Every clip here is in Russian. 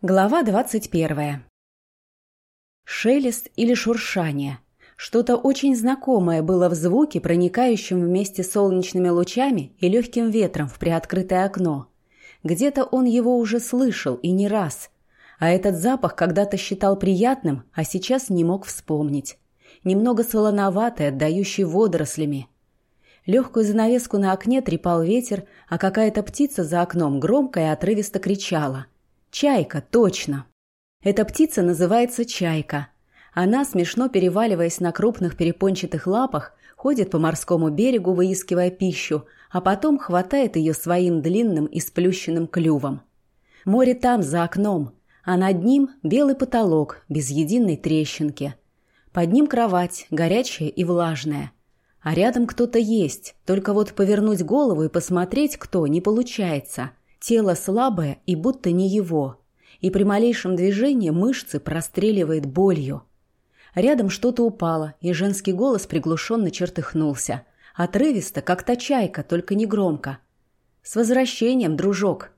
Глава двадцать первая. Шелест или шуршание. Что-то очень знакомое было в звуке, проникающем вместе с солнечными лучами и легким ветром в приоткрытое окно. Где-то он его уже слышал и не раз. А этот запах когда-то считал приятным, а сейчас не мог вспомнить. Немного солоноватый, отдающий водорослями. Легкую занавеску на окне трепал ветер, а какая-то птица за окном громко и отрывисто кричала – Чайка, точно. Эта птица называется чайка. Она, смешно переваливаясь на крупных перепончатых лапах, ходит по морскому берегу, выискивая пищу, а потом хватает ее своим длинным и сплющенным клювом. Море там, за окном, а над ним белый потолок, без единой трещинки. Под ним кровать, горячая и влажная. А рядом кто-то есть, только вот повернуть голову и посмотреть, кто, не получается. Тело слабое и будто не его. И при малейшем движении мышцы простреливает болью. Рядом что-то упало, и женский голос приглушенно чертыхнулся. Отрывисто, как та чайка, только не громко. «С возвращением, дружок!»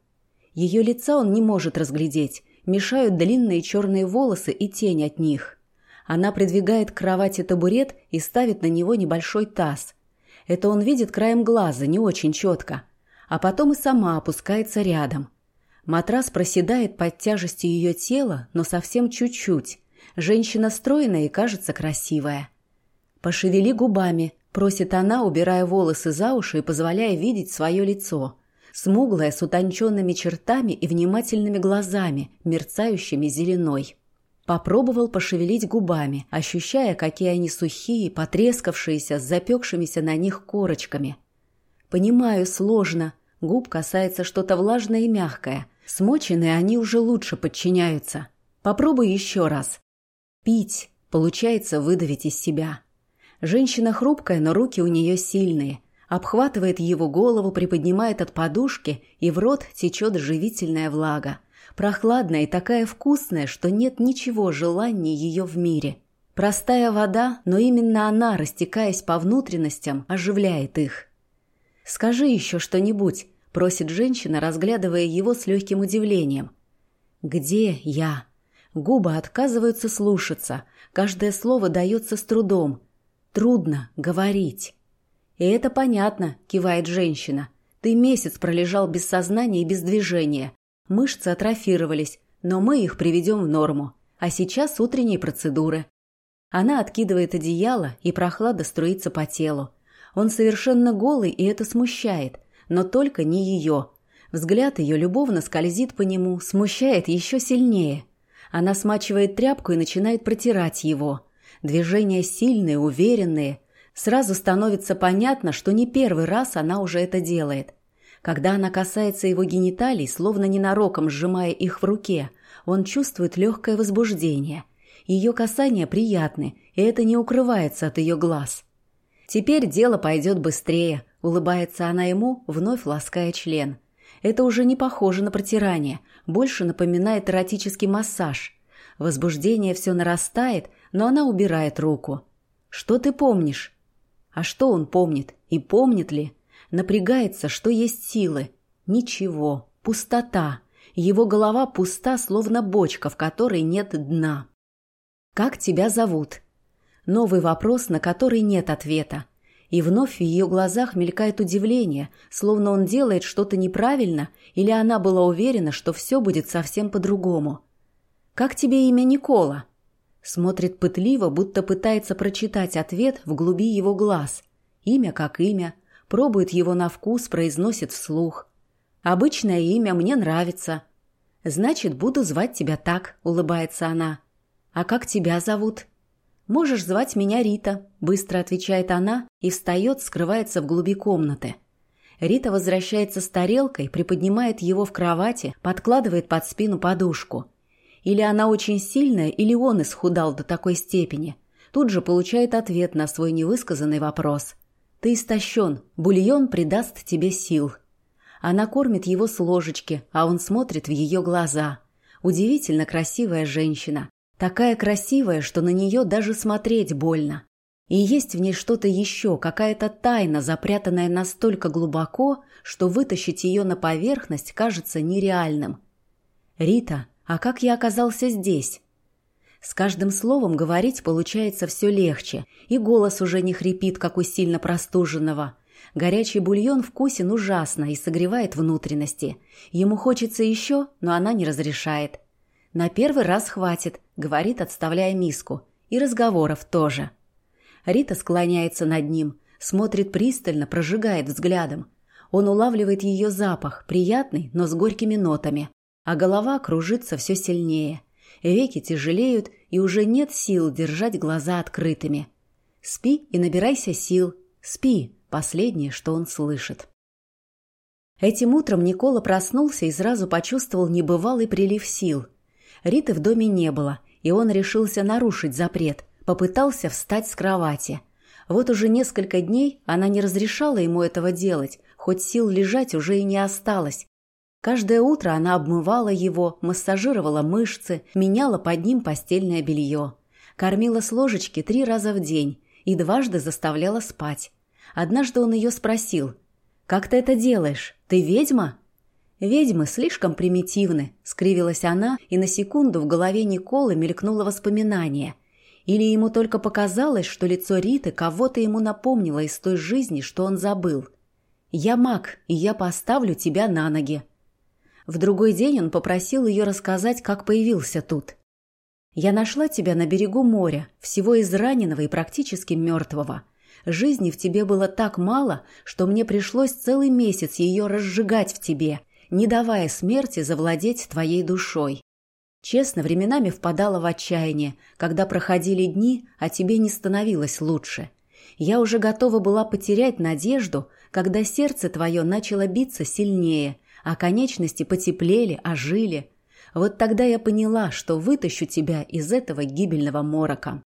Ее лица он не может разглядеть. Мешают длинные черные волосы и тень от них. Она придвигает к кровати табурет и ставит на него небольшой таз. Это он видит краем глаза, не очень четко а потом и сама опускается рядом. Матрас проседает под тяжестью ее тела, но совсем чуть-чуть. Женщина стройная и кажется красивая. «Пошевели губами», — просит она, убирая волосы за уши и позволяя видеть свое лицо. Смуглое, с утонченными чертами и внимательными глазами, мерцающими зеленой. Попробовал пошевелить губами, ощущая, какие они сухие, потрескавшиеся, с запекшимися на них корочками. «Понимаю, сложно», Губ касается что-то влажное и мягкое. Смоченные они уже лучше подчиняются. Попробуй еще раз. Пить. Получается выдавить из себя. Женщина хрупкая, но руки у нее сильные. Обхватывает его голову, приподнимает от подушки, и в рот течет живительная влага. Прохладная и такая вкусная, что нет ничего желания ее в мире. Простая вода, но именно она, растекаясь по внутренностям, оживляет их. «Скажи еще что-нибудь», — просит женщина, разглядывая его с легким удивлением. «Где я?» Губы отказываются слушаться. Каждое слово дается с трудом. Трудно говорить. «И это понятно», — кивает женщина. «Ты месяц пролежал без сознания и без движения. Мышцы атрофировались, но мы их приведем в норму. А сейчас утренние процедуры». Она откидывает одеяло, и прохлада струится по телу. Он совершенно голый, и это смущает. Но только не ее. Взгляд ее любовно скользит по нему, смущает еще сильнее. Она смачивает тряпку и начинает протирать его. Движения сильные, уверенные. Сразу становится понятно, что не первый раз она уже это делает. Когда она касается его гениталий, словно ненароком сжимая их в руке, он чувствует легкое возбуждение. Ее касания приятны, и это не укрывается от ее глаз. Теперь дело пойдет быстрее, улыбается она ему, вновь лаская член. Это уже не похоже на протирание, больше напоминает эротический массаж. Возбуждение все нарастает, но она убирает руку. «Что ты помнишь?» А что он помнит? И помнит ли? Напрягается, что есть силы. Ничего. Пустота. Его голова пуста, словно бочка, в которой нет дна. «Как тебя зовут?» Новый вопрос, на который нет ответа. И вновь в ее глазах мелькает удивление, словно он делает что-то неправильно, или она была уверена, что все будет совсем по-другому. «Как тебе имя Никола?» Смотрит пытливо, будто пытается прочитать ответ в глуби его глаз. Имя как имя. Пробует его на вкус, произносит вслух. «Обычное имя мне нравится». «Значит, буду звать тебя так», — улыбается она. «А как тебя зовут?» «Можешь звать меня Рита», – быстро отвечает она и встает, скрывается в глуби комнаты. Рита возвращается с тарелкой, приподнимает его в кровати, подкладывает под спину подушку. Или она очень сильная, или он исхудал до такой степени. Тут же получает ответ на свой невысказанный вопрос. «Ты истощен, бульон придаст тебе сил». Она кормит его с ложечки, а он смотрит в ее глаза. Удивительно красивая женщина. Такая красивая, что на нее даже смотреть больно. И есть в ней что-то еще, какая-то тайна, запрятанная настолько глубоко, что вытащить ее на поверхность кажется нереальным. «Рита», — А как я оказался здесь? С каждым словом говорить получается все легче, и голос уже не хрипит, как у сильно простуженного. Горячий бульон вкусен ужасно и согревает внутренности. Ему хочется еще, но она не разрешает. «На первый раз хватит», — говорит, отставляя миску. «И разговоров тоже». Рита склоняется над ним, смотрит пристально, прожигает взглядом. Он улавливает ее запах, приятный, но с горькими нотами. А голова кружится все сильнее. Веки тяжелеют, и уже нет сил держать глаза открытыми. «Спи и набирайся сил. Спи», — последнее, что он слышит. Этим утром Никола проснулся и сразу почувствовал небывалый прилив сил. Риты в доме не было, и он решился нарушить запрет, попытался встать с кровати. Вот уже несколько дней она не разрешала ему этого делать, хоть сил лежать уже и не осталось. Каждое утро она обмывала его, массажировала мышцы, меняла под ним постельное белье. Кормила с ложечки три раза в день и дважды заставляла спать. Однажды он ее спросил, «Как ты это делаешь? Ты ведьма?» «Ведьмы слишком примитивны», — скривилась она, и на секунду в голове Николы мелькнуло воспоминание. Или ему только показалось, что лицо Риты кого-то ему напомнило из той жизни, что он забыл. «Я маг, и я поставлю тебя на ноги». В другой день он попросил ее рассказать, как появился тут. «Я нашла тебя на берегу моря, всего израненного и практически мертвого. Жизни в тебе было так мало, что мне пришлось целый месяц ее разжигать в тебе, не давая смерти завладеть твоей душой. Честно, временами впадала в отчаяние, когда проходили дни, а тебе не становилось лучше. Я уже готова была потерять надежду, когда сердце твое начало биться сильнее, а конечности потеплели, ожили. Вот тогда я поняла, что вытащу тебя из этого гибельного морока.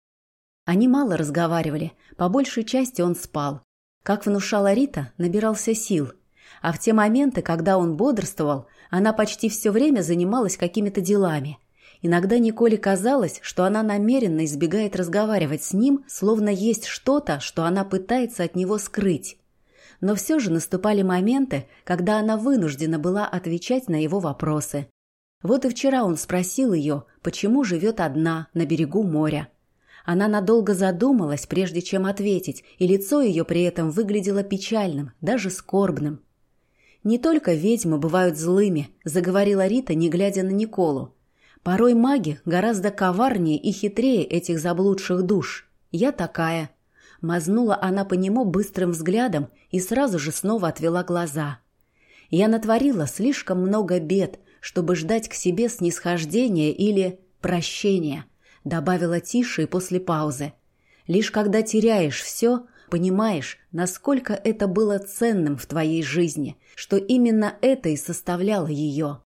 Они мало разговаривали, по большей части он спал. Как внушала Рита, набирался сил – а в те моменты, когда он бодрствовал, она почти все время занималась какими-то делами. Иногда Николе казалось, что она намеренно избегает разговаривать с ним, словно есть что-то, что она пытается от него скрыть. Но все же наступали моменты, когда она вынуждена была отвечать на его вопросы. Вот и вчера он спросил ее, почему живет одна на берегу моря. Она надолго задумалась, прежде чем ответить, и лицо ее при этом выглядело печальным, даже скорбным. «Не только ведьмы бывают злыми», — заговорила Рита, не глядя на Николу. «Порой маги гораздо коварнее и хитрее этих заблудших душ. Я такая». Мазнула она по нему быстрым взглядом и сразу же снова отвела глаза. «Я натворила слишком много бед, чтобы ждать к себе снисхождения или прощения», добавила тише и после паузы. «Лишь когда теряешь все, понимаешь, насколько это было ценным в твоей жизни, что именно это и составляло ее.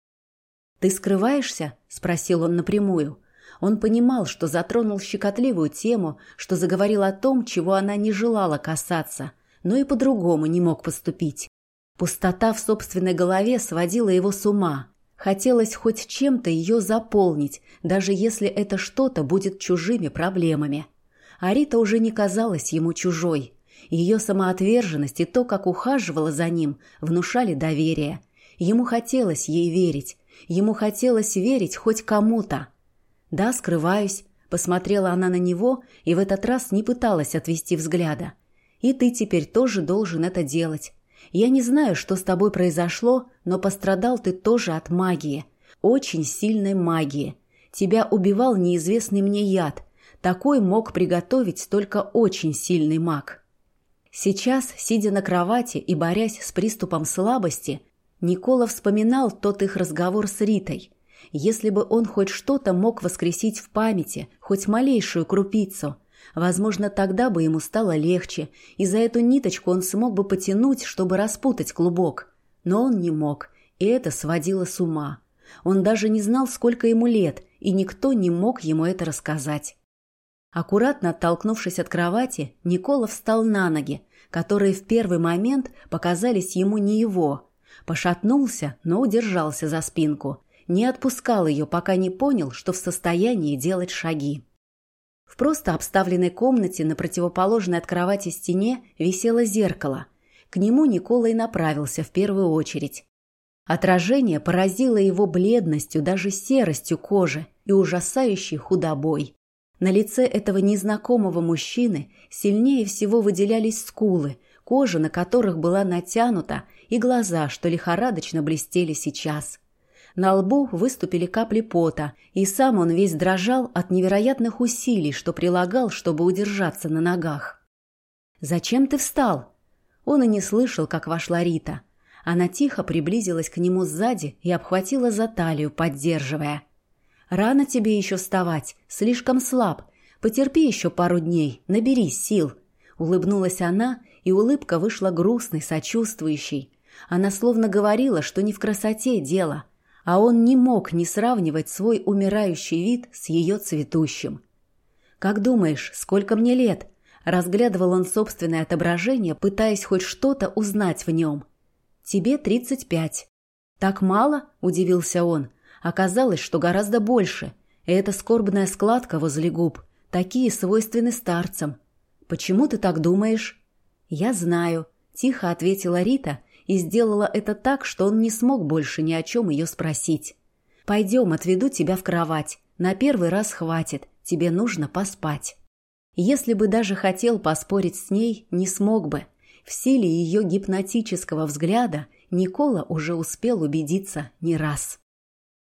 «Ты скрываешься?» – спросил он напрямую. Он понимал, что затронул щекотливую тему, что заговорил о том, чего она не желала касаться, но и по-другому не мог поступить. Пустота в собственной голове сводила его с ума. Хотелось хоть чем-то ее заполнить, даже если это что-то будет чужими проблемами. А Рита уже не казалась ему чужой. Ее самоотверженность и то, как ухаживала за ним, внушали доверие. Ему хотелось ей верить. Ему хотелось верить хоть кому-то. «Да, скрываюсь», — посмотрела она на него и в этот раз не пыталась отвести взгляда. «И ты теперь тоже должен это делать. Я не знаю, что с тобой произошло, но пострадал ты тоже от магии. Очень сильной магии. Тебя убивал неизвестный мне яд. Такой мог приготовить только очень сильный маг. Сейчас, сидя на кровати и борясь с приступом слабости, Никола вспоминал тот их разговор с Ритой. Если бы он хоть что-то мог воскресить в памяти, хоть малейшую крупицу, возможно, тогда бы ему стало легче, и за эту ниточку он смог бы потянуть, чтобы распутать клубок. Но он не мог, и это сводило с ума. Он даже не знал, сколько ему лет, и никто не мог ему это рассказать. Аккуратно оттолкнувшись от кровати, Никола встал на ноги, которые в первый момент показались ему не его. Пошатнулся, но удержался за спинку. Не отпускал ее, пока не понял, что в состоянии делать шаги. В просто обставленной комнате на противоположной от кровати стене висело зеркало. К нему Никола и направился в первую очередь. Отражение поразило его бледностью, даже серостью кожи и ужасающей худобой. На лице этого незнакомого мужчины сильнее всего выделялись скулы, кожа на которых была натянута, и глаза, что лихорадочно блестели сейчас. На лбу выступили капли пота, и сам он весь дрожал от невероятных усилий, что прилагал, чтобы удержаться на ногах. «Зачем ты встал?» Он и не слышал, как вошла Рита. Она тихо приблизилась к нему сзади и обхватила за талию, поддерживая. «Рано тебе еще вставать, слишком слаб. Потерпи еще пару дней, наберись сил». Улыбнулась она, и улыбка вышла грустной, сочувствующей. Она словно говорила, что не в красоте дело, а он не мог не сравнивать свой умирающий вид с ее цветущим. «Как думаешь, сколько мне лет?» Разглядывал он собственное отображение, пытаясь хоть что-то узнать в нем. «Тебе тридцать пять». «Так мало?» – удивился он. Оказалось, что гораздо больше. И эта скорбная складка возле губ. Такие свойственны старцам. «Почему ты так думаешь?» «Я знаю», – тихо ответила Рита и сделала это так, что он не смог больше ни о чем ее спросить. «Пойдем, отведу тебя в кровать. На первый раз хватит. Тебе нужно поспать». Если бы даже хотел поспорить с ней, не смог бы. В силе ее гипнотического взгляда Никола уже успел убедиться не раз.